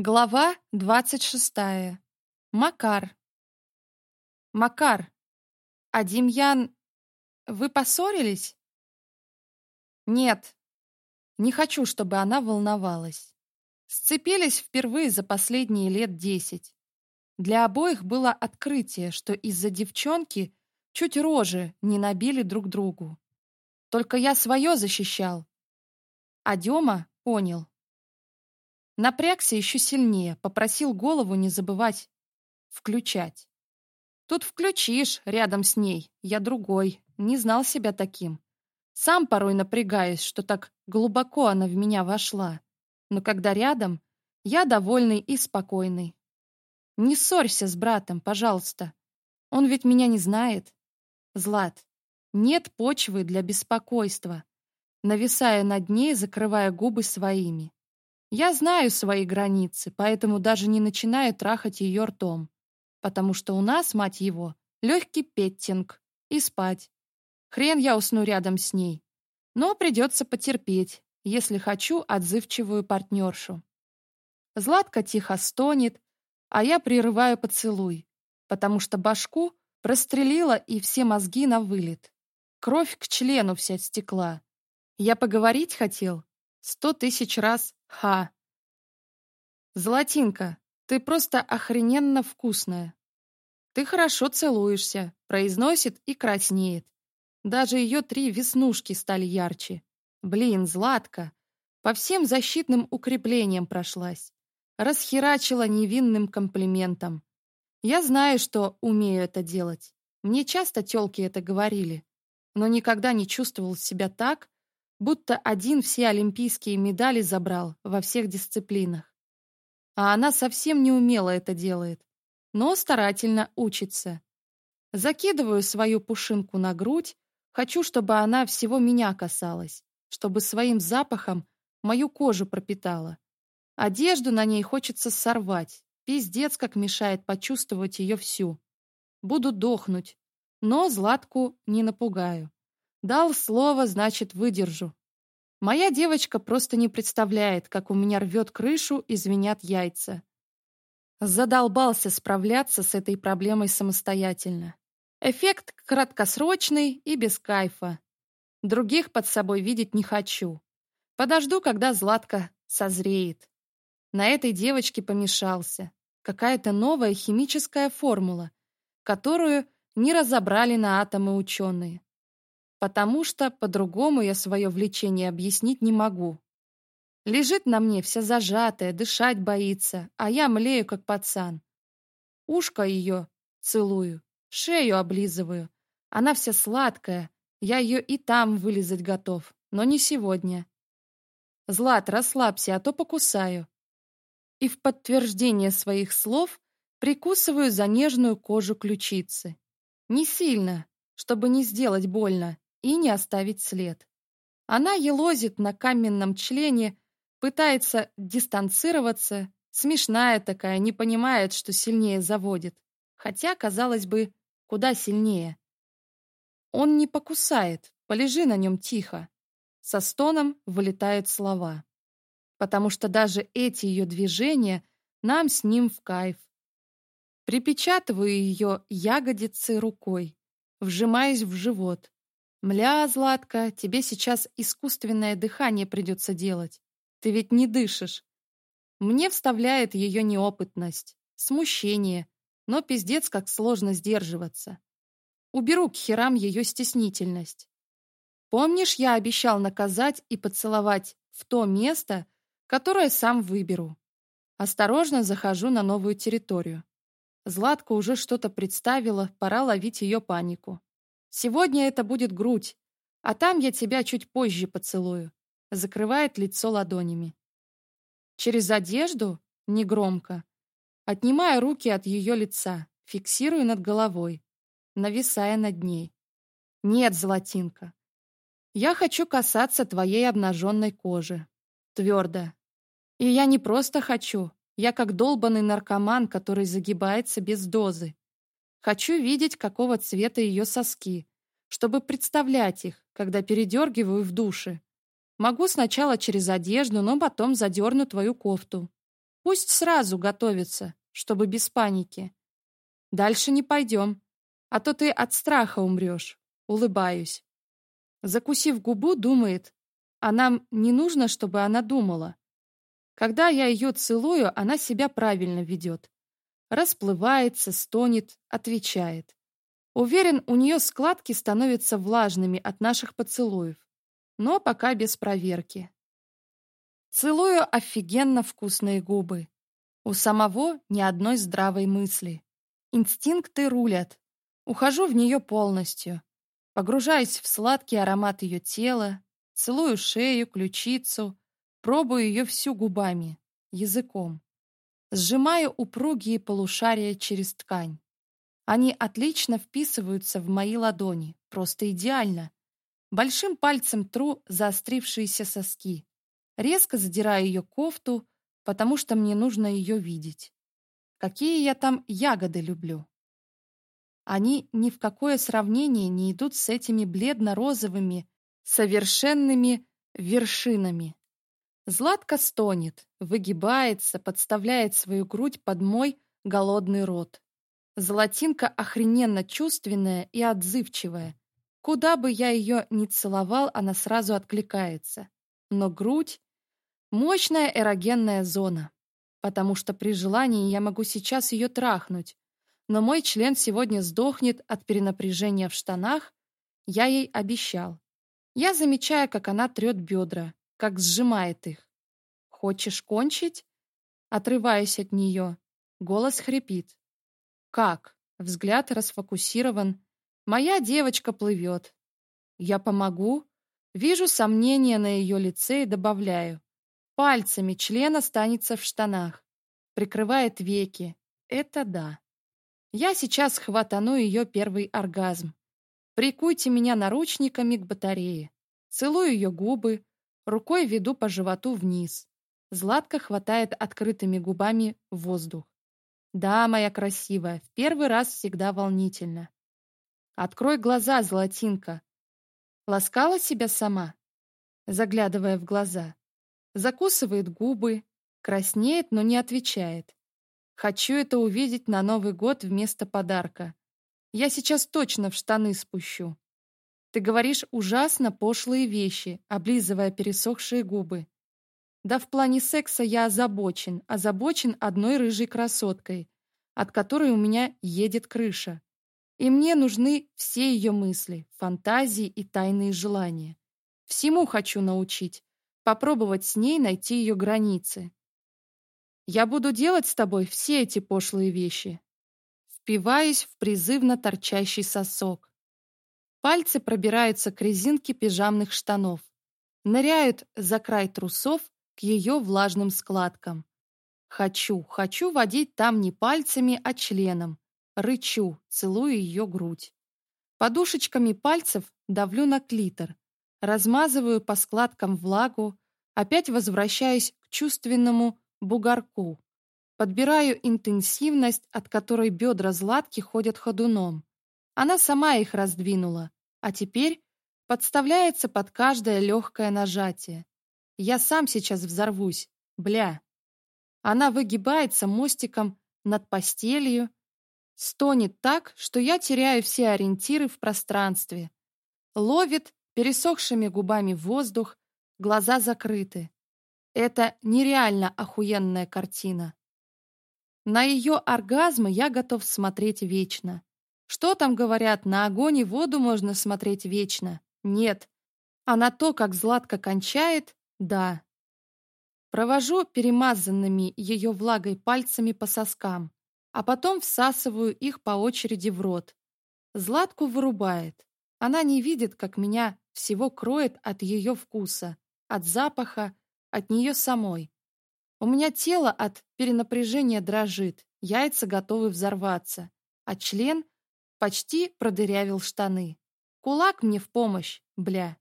Глава 26. Макар. Макар, а Демьян... Вы поссорились? Нет. Не хочу, чтобы она волновалась. Сцепились впервые за последние лет десять. Для обоих было открытие, что из-за девчонки чуть рожи не набили друг другу. Только я свое защищал. А Дема понял, Напрягся еще сильнее, попросил голову не забывать включать. Тут включишь рядом с ней, я другой, не знал себя таким. Сам порой напрягаюсь, что так глубоко она в меня вошла. Но когда рядом, я довольный и спокойный. Не ссорься с братом, пожалуйста. Он ведь меня не знает. Злат, нет почвы для беспокойства. Нависая над ней, закрывая губы своими. Я знаю свои границы, поэтому даже не начинаю трахать ее ртом, потому что у нас, мать его, легкий петтинг и спать. Хрен я усну рядом с ней. Но придется потерпеть, если хочу отзывчивую партнершу. Златка тихо стонет, а я прерываю поцелуй, потому что башку прострелила и все мозги на вылет. Кровь к члену вся стекла. Я поговорить хотел, сто тысяч раз «Ха». «Золотинка, ты просто охрененно вкусная. Ты хорошо целуешься», — произносит и краснеет. Даже ее три веснушки стали ярче. Блин, Златка, по всем защитным укреплениям прошлась. Расхерачила невинным комплиментом. Я знаю, что умею это делать. Мне часто тёлки это говорили, но никогда не чувствовал себя так, будто один все олимпийские медали забрал во всех дисциплинах. А она совсем не умела это делает, но старательно учится. Закидываю свою пушинку на грудь, хочу, чтобы она всего меня касалась, чтобы своим запахом мою кожу пропитала. Одежду на ней хочется сорвать, пиздец как мешает почувствовать ее всю. Буду дохнуть, но Златку не напугаю. Дал слово, значит, выдержу. Моя девочка просто не представляет, как у меня рвет крышу и звенят яйца. Задолбался справляться с этой проблемой самостоятельно. Эффект краткосрочный и без кайфа. Других под собой видеть не хочу. Подожду, когда Златка созреет. На этой девочке помешался. Какая-то новая химическая формула, которую не разобрали на атомы ученые потому что по-другому я свое влечение объяснить не могу. Лежит на мне вся зажатая, дышать боится, а я млею, как пацан. Ушко ее целую, шею облизываю. Она вся сладкая, я ее и там вылизать готов, но не сегодня. Злат, расслабься, а то покусаю. И в подтверждение своих слов прикусываю за нежную кожу ключицы. Не сильно, чтобы не сделать больно и не оставить след. Она елозит на каменном члене, пытается дистанцироваться, смешная такая, не понимает, что сильнее заводит. Хотя, казалось бы, куда сильнее. Он не покусает, полежи на нем тихо. Со стоном вылетают слова. Потому что даже эти ее движения нам с ним в кайф. Припечатываю ее ягодицей рукой, вжимаясь в живот. «Мля, Златка, тебе сейчас искусственное дыхание придется делать. Ты ведь не дышишь». Мне вставляет ее неопытность, смущение, но пиздец, как сложно сдерживаться. Уберу к херам ее стеснительность. Помнишь, я обещал наказать и поцеловать в то место, которое сам выберу. Осторожно захожу на новую территорию. Златка уже что-то представила, пора ловить ее панику. Сегодня это будет грудь, а там я тебя чуть позже поцелую. Закрывает лицо ладонями. Через одежду, негромко, отнимая руки от ее лица, фиксирую над головой, нависая над ней. Нет, Золотинка, я хочу касаться твоей обнаженной кожи. Твердо. И я не просто хочу, я как долбанный наркоман, который загибается без дозы. Хочу видеть, какого цвета ее соски, чтобы представлять их, когда передергиваю в душе. Могу сначала через одежду, но потом задерну твою кофту. Пусть сразу готовится, чтобы без паники. Дальше не пойдем, а то ты от страха умрешь. Улыбаюсь. Закусив губу, думает, а нам не нужно, чтобы она думала. Когда я ее целую, она себя правильно ведет расплывается, стонет, отвечает. Уверен, у нее складки становятся влажными от наших поцелуев, но пока без проверки. Целую офигенно вкусные губы. У самого ни одной здравой мысли. Инстинкты рулят. Ухожу в нее полностью. Погружаюсь в сладкий аромат ее тела, целую шею, ключицу, пробую ее всю губами, языком сжимая упругие полушария через ткань. Они отлично вписываются в мои ладони, просто идеально. Большим пальцем тру заострившиеся соски. Резко задираю ее кофту, потому что мне нужно ее видеть. Какие я там ягоды люблю. Они ни в какое сравнение не идут с этими бледно-розовыми, совершенными вершинами. Златка стонет, выгибается, подставляет свою грудь под мой голодный рот. Золотинка охрененно чувственная и отзывчивая. Куда бы я ее ни целовал, она сразу откликается. Но грудь — мощная эрогенная зона, потому что при желании я могу сейчас ее трахнуть. Но мой член сегодня сдохнет от перенапряжения в штанах, я ей обещал. Я замечаю, как она трет бедра, как сжимает их. «Хочешь кончить?» Отрываясь от нее, голос хрипит. «Как?» Взгляд расфокусирован. «Моя девочка плывет. Я помогу?» Вижу сомнения на ее лице и добавляю. Пальцами член останется в штанах. Прикрывает веки. Это да. Я сейчас хватану ее первый оргазм. Прикуйте меня наручниками к батарее. Целую ее губы, Рукой веду по животу вниз. Златка хватает открытыми губами воздух. Да, моя красивая, в первый раз всегда волнительно. Открой глаза, золотинка. Ласкала себя сама, заглядывая в глаза. Закусывает губы, краснеет, но не отвечает. Хочу это увидеть на Новый год вместо подарка. Я сейчас точно в штаны спущу. Ты говоришь ужасно пошлые вещи, облизывая пересохшие губы. Да в плане секса я озабочен, озабочен одной рыжей красоткой, от которой у меня едет крыша. И мне нужны все ее мысли, фантазии и тайные желания. Всему хочу научить, попробовать с ней найти ее границы. Я буду делать с тобой все эти пошлые вещи. Впиваюсь в призывно торчащий сосок. Пальцы пробираются к резинке пижамных штанов, ныряют за край трусов к ее влажным складкам. Хочу, хочу водить там не пальцами, а членом. Рычу, целую ее грудь. Подушечками пальцев давлю на клитор, размазываю по складкам влагу, опять возвращаюсь к чувственному бугорку. Подбираю интенсивность, от которой бедра златки ходят ходуном. Она сама их раздвинула, а теперь подставляется под каждое легкое нажатие. Я сам сейчас взорвусь, бля. Она выгибается мостиком над постелью, стонет так, что я теряю все ориентиры в пространстве. Ловит пересохшими губами воздух, глаза закрыты. Это нереально охуенная картина. На ее оргазмы я готов смотреть вечно. Что там говорят, на огонь и воду можно смотреть вечно? Нет. А на то, как Златка кончает, да. Провожу перемазанными ее влагой пальцами по соскам, а потом всасываю их по очереди в рот. Златку вырубает. Она не видит, как меня всего кроет от ее вкуса, от запаха, от нее самой. У меня тело от перенапряжения дрожит, яйца готовы взорваться, а член — Почти продырявил штаны. Кулак мне в помощь, бля.